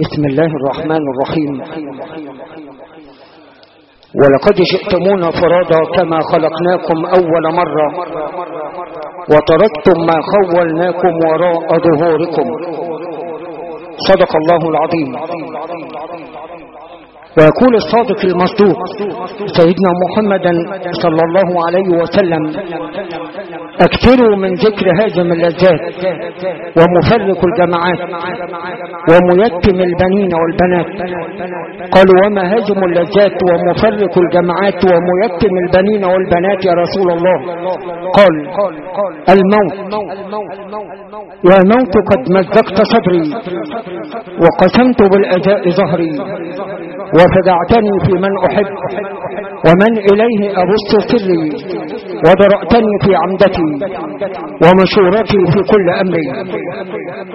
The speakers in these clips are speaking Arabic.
بسم الله الرحمن الرحيم. ولقد جئتمونا فرادا كما خلقناكم أول مرة وتركتم ما خولناكم وراء ظهوركم. صدق الله العظيم. ويقول الصادق المصدوق سيدنا محمدا صلى الله عليه وسلم اكثروا من ذكر هاجم اللذات ومفرق الجماعات وميتم البنين والبنات. قالوا وما هاجم اللذات ومفرق الجماعات وميتم البنين والبنات يا رسول الله؟ قال الموت يا موت قد مزقت صدري وقسمت بالأداء ظهري وفدعتني في من أحب ومن إليه أبص سري ودرأتني في عمدتي ومشورتي في كل أمري.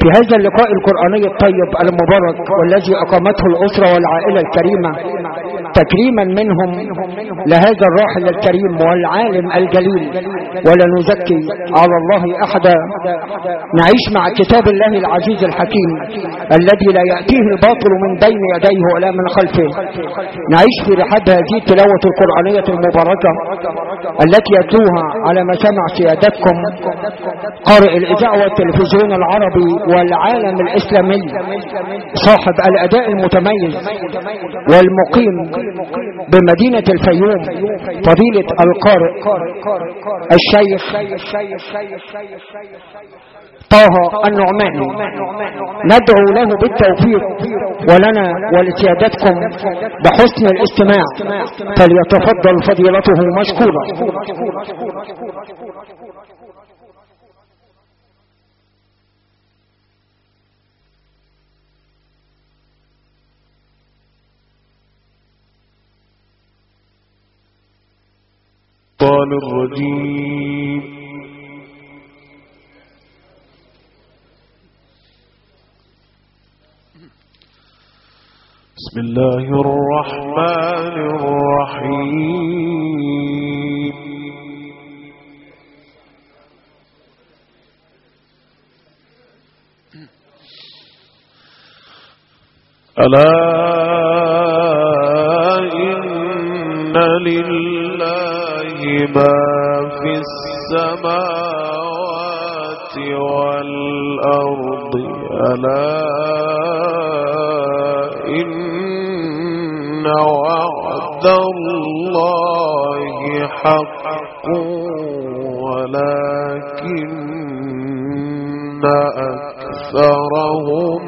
في هذا اللقاء القرآني الطيب المبارك والذي أقامته الأسرة والعائلة الكريمة تكريما منهم لهذا الراحل الكريم والعالم الجليل. ولا نزكي على الله أحدا. نعيش مع كتاب الله العزيز الحكيم الذي لا يأتيه الباطل من بين يديه ولا من خلفه. نعيش في رحاب هذه التلاوة القرآنية المباركة التي يتلوها على مسامع سيادتكم قارئ الإذاعة والتلفزيون العربي والعالم الإسلامي صاحب الأداء المتميز والمقيم بمدينة الفيوم فضيلة القارئ الشيخ طه النعماني ندعو له بالتوفيق ولنا ولسيادتكم بحسن الاستماع. فليتفضل فضيلته مشكورا. الشيطان الرجيم. بسم الله الرحمن الرحيم. ألا إن لله ما في السماوات والأرض. ألا إن وعد الله حق ولكن أكثرهم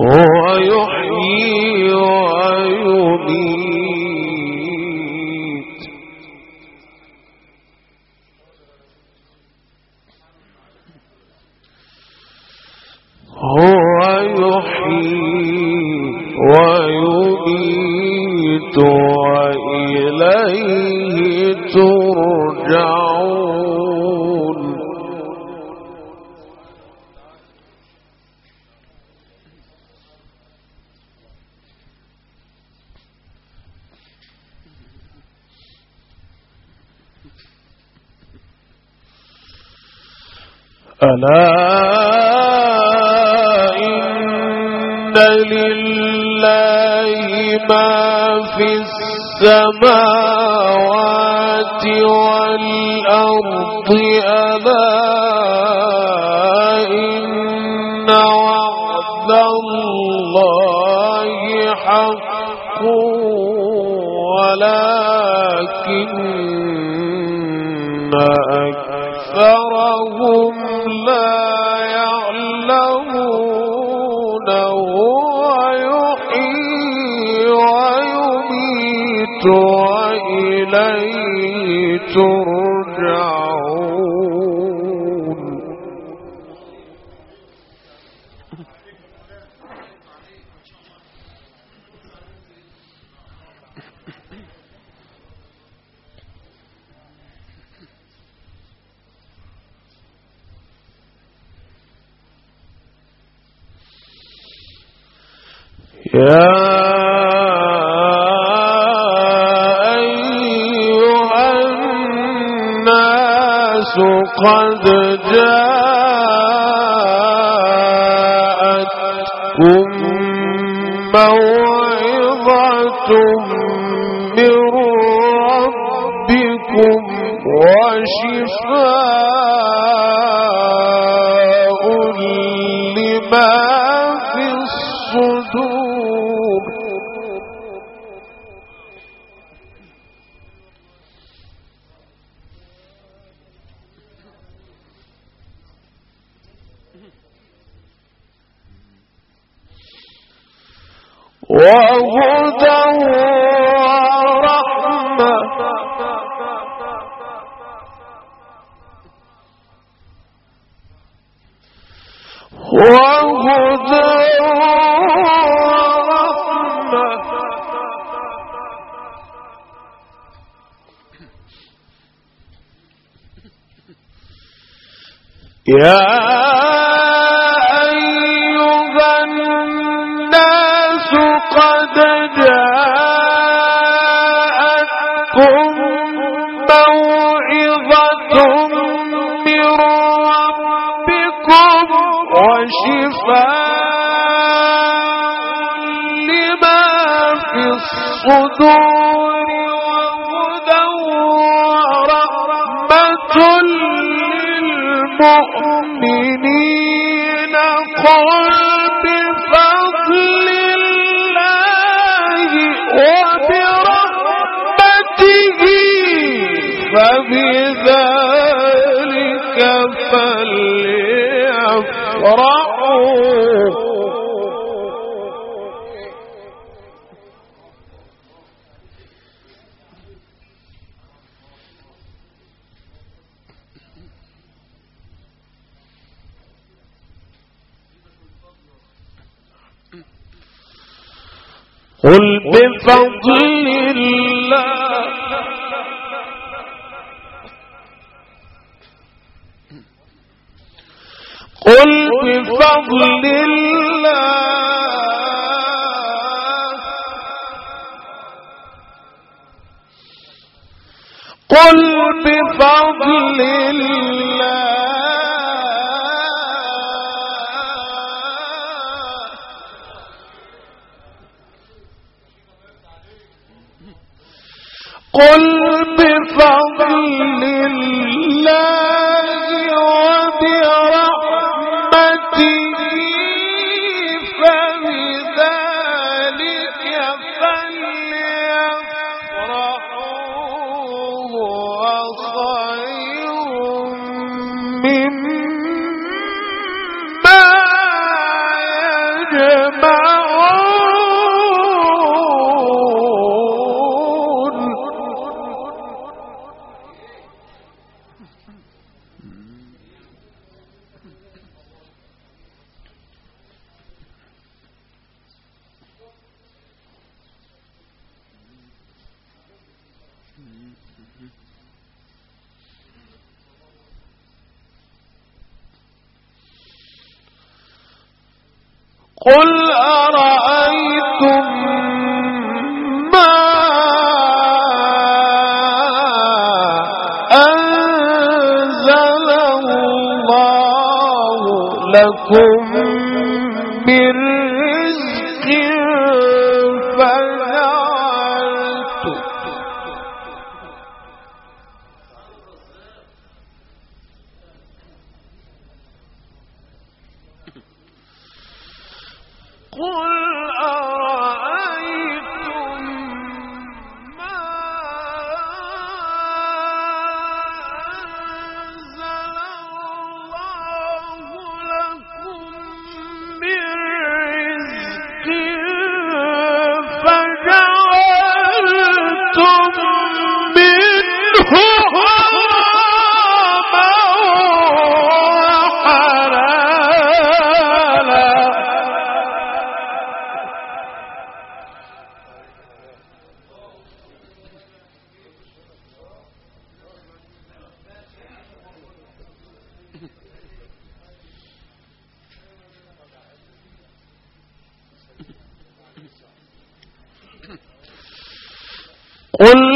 هو لله ما في السماوات والأرض ألا ترجعون يا قد جاءتكم موعظة وهدى ورحمة. وهدى ورحمة. يا for قل بفضل الله. قل بفضل الله. قل بفضل الله قل قل أرأيتم ما أنزل الله لكم قل 올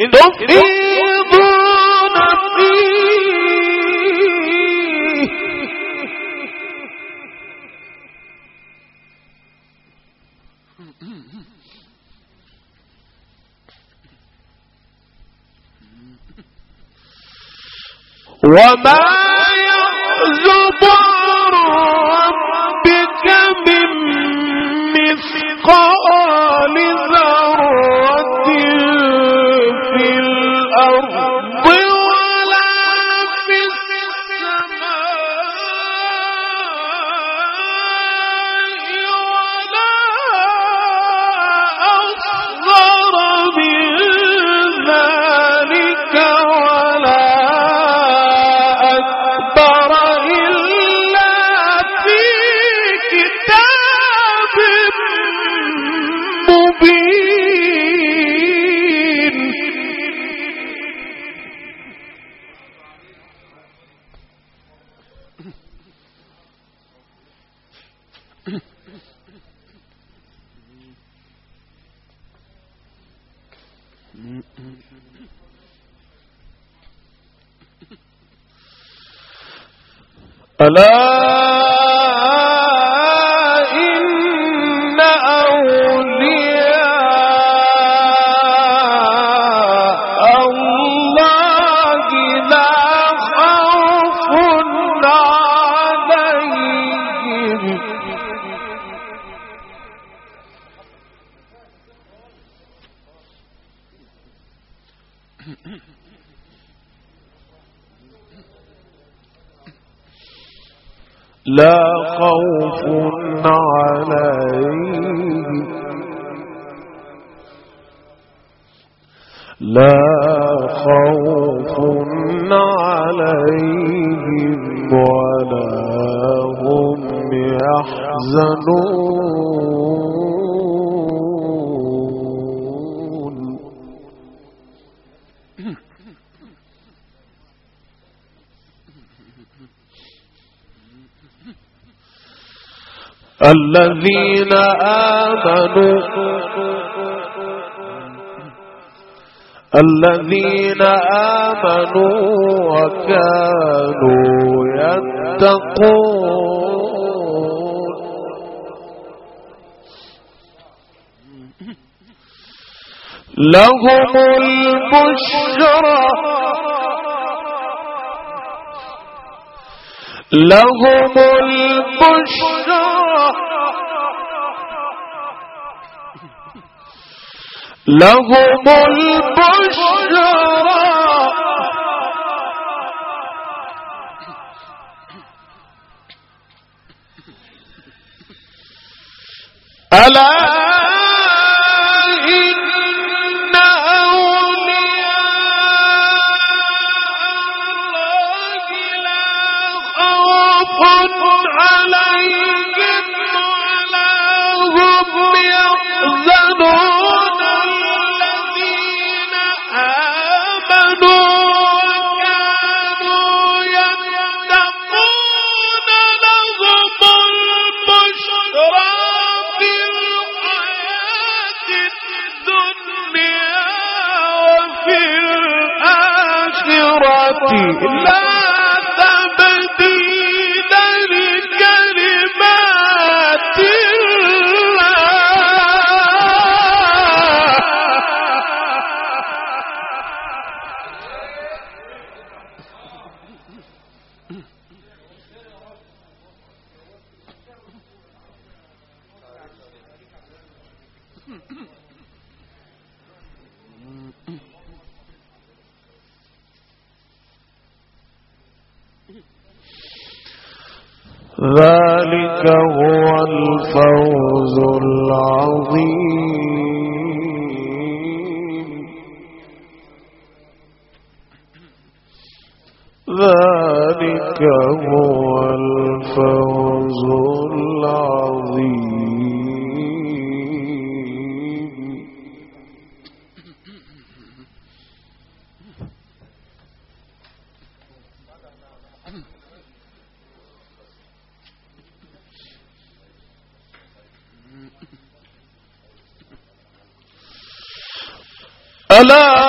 In the field لا الذين آمنوا الذين آمنوا وكانوا يتقون. لهم البشرى. لهم البشرى. لهم البشرى۔ ألا Hello.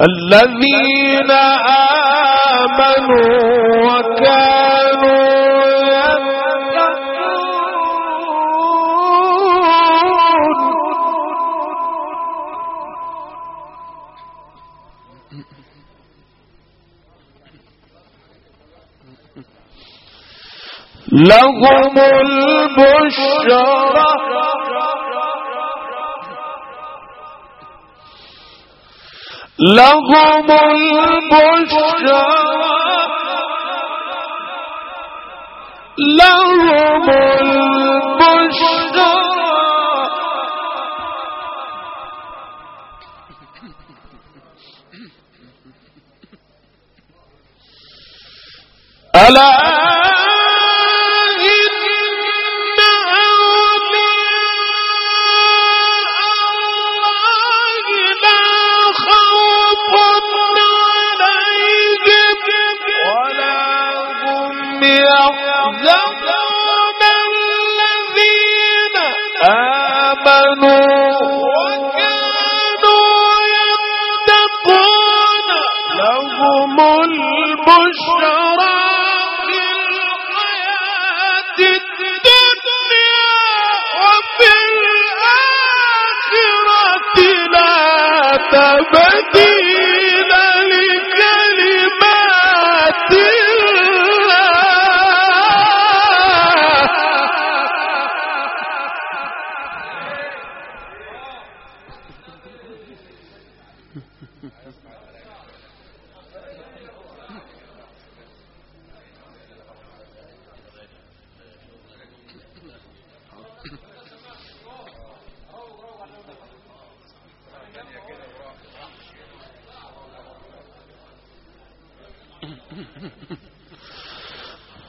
الذين آمنوا وكانوا لهم البشرى. لهم البشرى. لهم البشرى.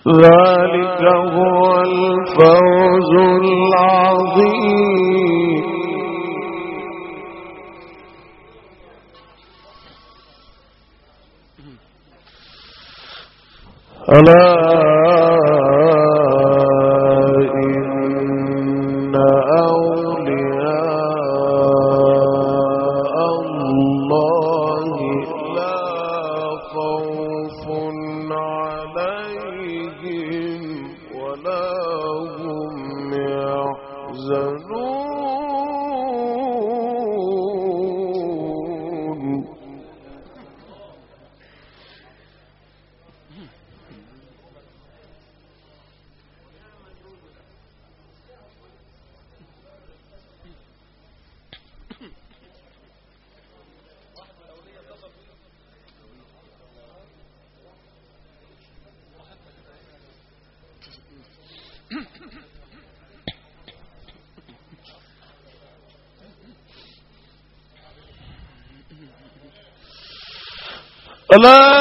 ذلك هو الفوز العظيم. ألا إن أولياء الله لا خوف عليهم ولا هم يحزنون ألا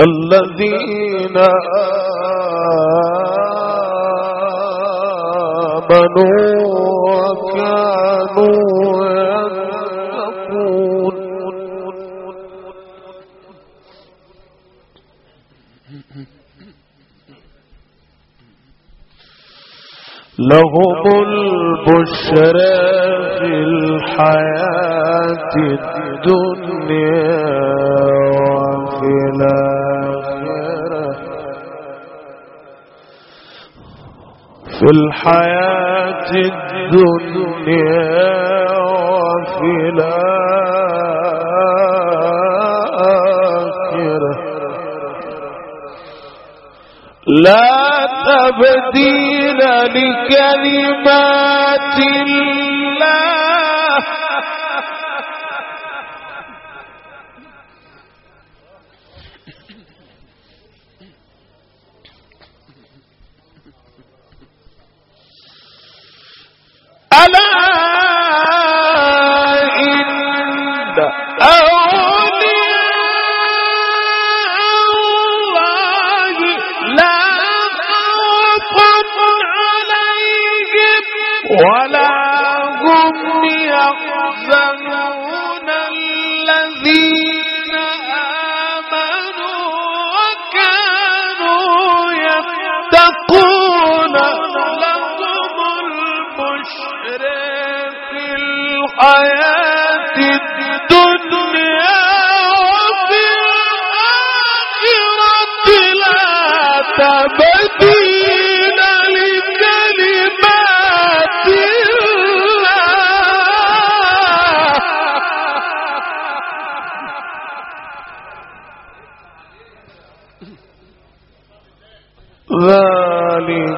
الذين آمنوا وكانوا يتقون. لهم البشرى في الحياة الدنيا. في الحياة الدنيا وفي الآخرة. لا تبديل لكلمات الله يحزنون الذين آمنوا وكانوا يتقون. لهم البشر في الحياة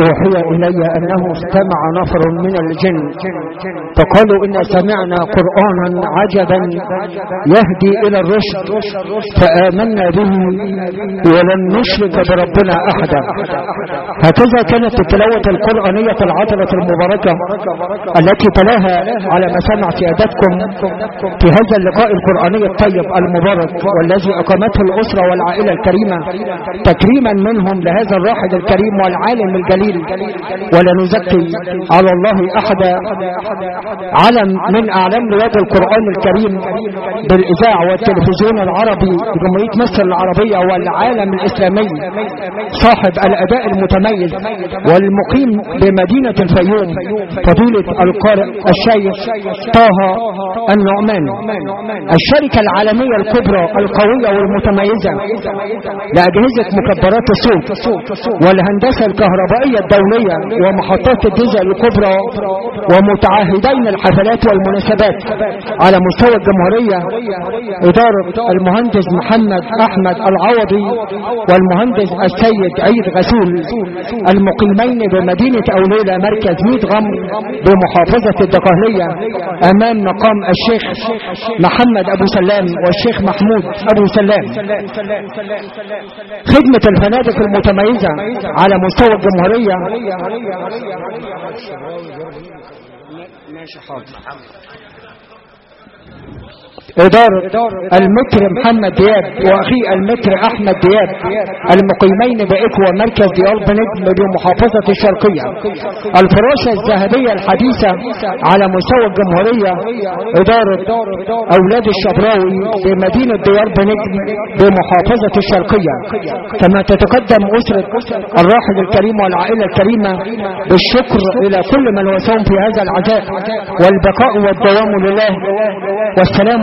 أوحي إلي أنه استمع نفر من الجن. فقالوا إن سمعنا قرآنا عجبا يهدي إلى الرشد. فآمنا به ولن نشرك بربنا أحدا. هكذا كانت التلاوة القرآنية العطلة المباركة التي تلاها على مسامع سيادتكم في هذا اللقاء القرآني الطيب المبارك والذي أقامته الأسرة والعائلة الكريمة تكريما منهم لهذا الراحل الكريم والعالم الجليل. ولا نزكي على الله أحدا. علم من أعلام رياض القرآن الكريم بالإذاعة والتلفزيون العربي بجمهورية مصر العربية والعالم الإسلامي صاحب الأداء المتميز والمقيم بمدينة الفيوم فضيلة القارئ الشيخ طه النعمان. الشركة العالمية الكبرى القوية والمتميزة لأجهزة مكبرات الصوت والهندسة الكهربائية الدولية ومحطات الديزل الكبرى ومتعهدين الحفلات والمناسبات على مستوى الجمهورية إدارة المهندس محمد أحمد العوضي والمهندس السيد عيد غسول المقيمين بمدينة أوليلة مركز ميت غم بمحافظة الدقهلية أمام مقام الشيخ محمد أبو سلام والشيخ محمود أبو سلام. خدمة الفنادق المتميزة على مستوى الجمهورية علي علي علي علي علي على الشباب ما شحاط إدارة المتر محمد دياب وأخي المتر أحمد دياب المقيمين بإكوى مركز ديار بنجم بمحافظة الشرقية. الفراشة الذهبية الحديثة على مستوى الجمهورية إدارة أولاد الشبراوي بمدينة ديار بنجم بمحافظة الشرقية. كما تتقدم أسرة الراحل الكريم والعائلة الكريمة بالشكر إلى كل من وساهم في هذا العزاء والبقاء والدوام لله. والسلام